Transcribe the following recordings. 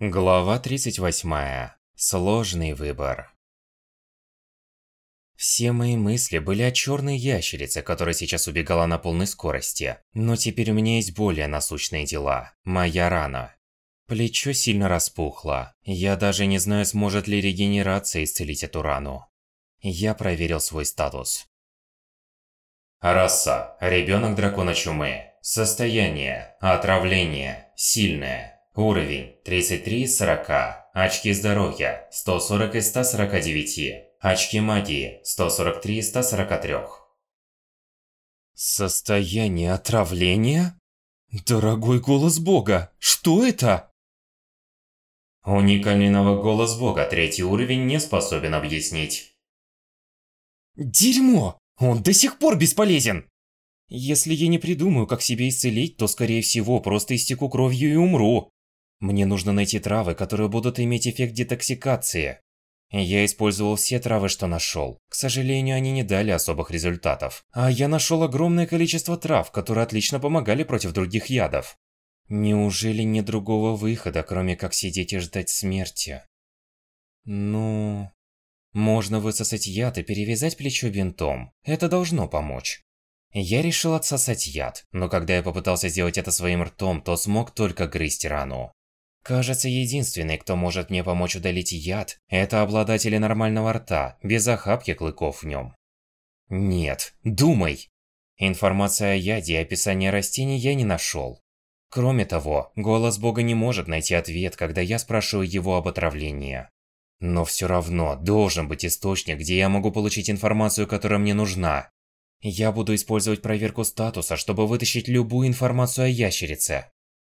Глава 38. Сложный выбор. Все мои мысли были о черной ящерице, которая сейчас убегала на полной скорости. Но теперь у меня есть более насущные дела. Моя рана. Плечо сильно распухло. Я даже не знаю, сможет ли регенерация исцелить эту рану. Я проверил свой статус. Раса. Ребенок дракона чумы. Состояние. Отравление. Сильное. Уровень 33 из 40. Очки здоровья 140 из 149. Очки магии 143 из 143. Состояние отравления? Дорогой голос бога, что это? Уникальный навык голос бога третий уровень не способен объяснить. Дерьмо! Он до сих пор бесполезен! Если я не придумаю, как себя исцелить, то скорее всего просто истеку кровью и умру. Мне нужно найти травы, которые будут иметь эффект детоксикации. Я использовал все травы, что нашел. К сожалению, они не дали особых результатов. А я нашел огромное количество трав, которые отлично помогали против других ядов. Неужели нет другого выхода, кроме как сидеть и ждать смерти? Ну... Можно высосать яд и перевязать плечо бинтом. Это должно помочь. Я решил отсосать яд, но когда я попытался сделать это своим ртом, то смог только грызть рану. Кажется, единственный, кто может мне помочь удалить яд, это обладатели нормального рта, без охапки клыков в нем. Нет, думай! Информация о яде и описание растений я не нашел. Кроме того, голос бога не может найти ответ, когда я спрашиваю его об отравлении. Но все равно должен быть источник, где я могу получить информацию, которая мне нужна. Я буду использовать проверку статуса, чтобы вытащить любую информацию о ящерице.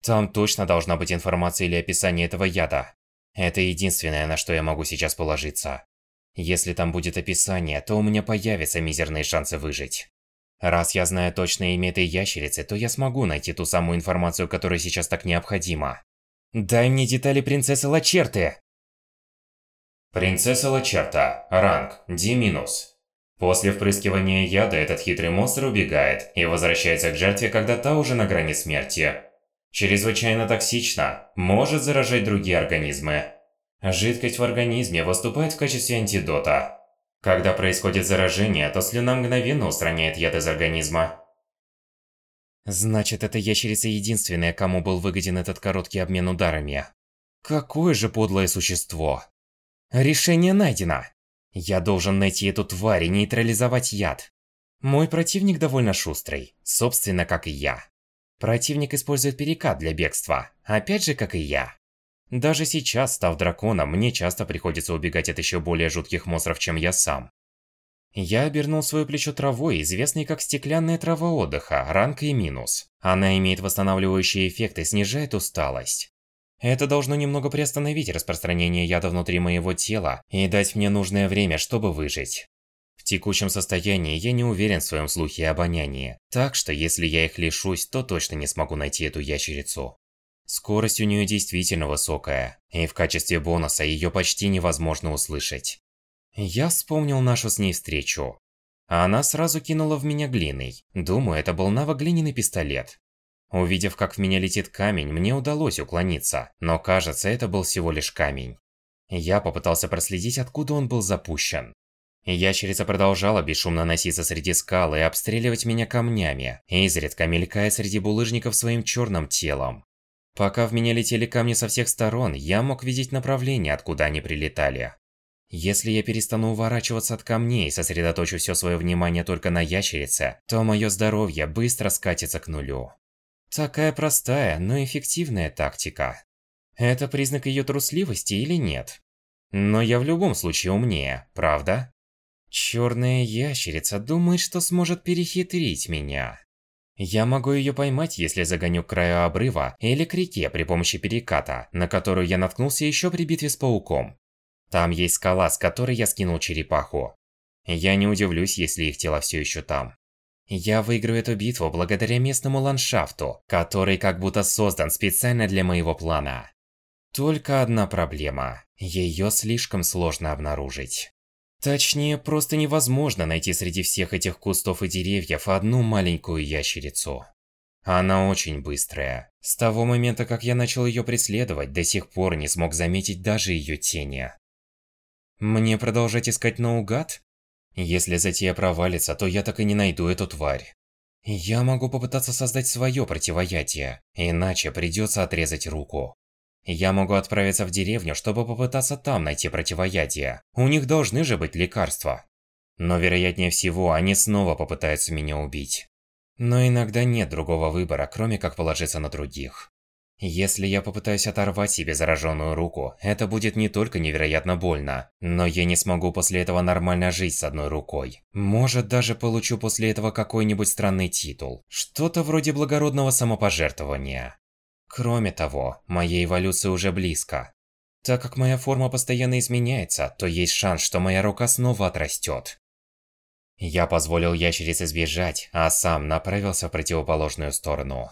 Там точно должна быть информация или описание этого яда. Это единственное, на что я могу сейчас положиться. Если там будет описание, то у меня появятся мизерные шансы выжить. Раз я знаю точное имя этой ящерицы, то я смогу найти ту самую информацию, которая сейчас так необходима. Дай мне детали принцессы Лачерты! Принцесса Лачерта. Ранг D-. После впрыскивания яда этот хитрый монстр убегает и возвращается к жертве, когда та уже на грани смерти. Чрезвычайно токсично, может заражать другие организмы. Жидкость в организме выступает в качестве антидота. Когда происходит заражение, то слюна мгновенно устраняет яд из организма. Значит, эта ящерица единственная, кому был выгоден этот короткий обмен ударами. Какое же подлое существо. Решение найдено. Я должен найти эту тварь и нейтрализовать яд. Мой противник довольно шустрый, собственно, как и я. Противник использует перекат для бегства, опять же, как и я. Даже сейчас, став драконом, мне часто приходится убегать от еще более жутких монстров, чем я сам. Я обернул свое плечо травой, известной как стеклянная трава отдыха, ранг и минус. Она имеет восстанавливающий эффект и снижает усталость. Это должно немного приостановить распространение яда внутри моего тела и дать мне нужное время, чтобы выжить. Текущем состоянии я не уверен в своем слухе и обонянии, так что если я их лишусь, то точно не смогу найти эту ящерицу. Скорость у нее действительно высокая, и в качестве бонуса ее почти невозможно услышать. Я вспомнил нашу с ней встречу. Она сразу кинула в меня глиной. Думаю, это был навык глиняный пистолет. Увидев, как в меня летит камень, мне удалось уклониться, но кажется, это был всего лишь камень. Я попытался проследить, откуда он был запущен. Ящерица продолжала бесшумно носиться среди скал и обстреливать меня камнями, изредка мелькая среди булыжников своим черным телом. Пока в меня летели камни со всех сторон, я мог видеть направление, откуда они прилетали. Если я перестану уворачиваться от камней и сосредоточу все свое внимание только на ящерице, то мое здоровье быстро скатится к нулю. Такая простая, но эффективная тактика. Это признак ее трусливости или нет? Но я в любом случае умнее, правда? Черная ящерица думает, что сможет перехитрить меня. Я могу ее поймать, если загоню к краю обрыва или к реке при помощи переката, на которую я наткнулся еще при битве с пауком. Там есть скала, с которой я скинул черепаху. Я не удивлюсь, если их тело все еще там. Я выиграю эту битву благодаря местному ландшафту, который как будто создан специально для моего плана. Только одна проблема. Ее слишком сложно обнаружить. Точнее, просто невозможно найти среди всех этих кустов и деревьев одну маленькую ящерицу. Она очень быстрая. С того момента, как я начал ее преследовать, до сих пор не смог заметить даже ее тени. Мне продолжать искать наугад? Если затея провалится, то я так и не найду эту тварь. Я могу попытаться создать свое противоядие, иначе придется отрезать руку. Я могу отправиться в деревню, чтобы попытаться там найти противоядие. У них должны же быть лекарства. Но вероятнее всего, они снова попытаются меня убить. Но иногда нет другого выбора, кроме как положиться на других. Если я попытаюсь оторвать себе зараженную руку, это будет не только невероятно больно, но я не смогу после этого нормально жить с одной рукой. Может, даже получу после этого какой-нибудь странный титул. Что-то вроде благородного самопожертвования. Кроме того, моя эволюция уже близко. Так как моя форма постоянно изменяется, то есть шанс, что моя рука снова отрастет. Я позволил ящерице сбежать, а сам направился в противоположную сторону.